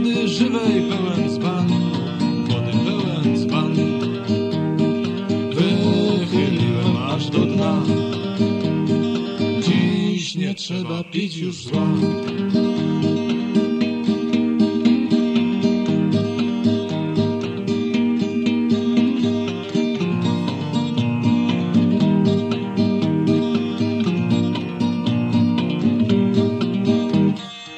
شام پانی پی سوام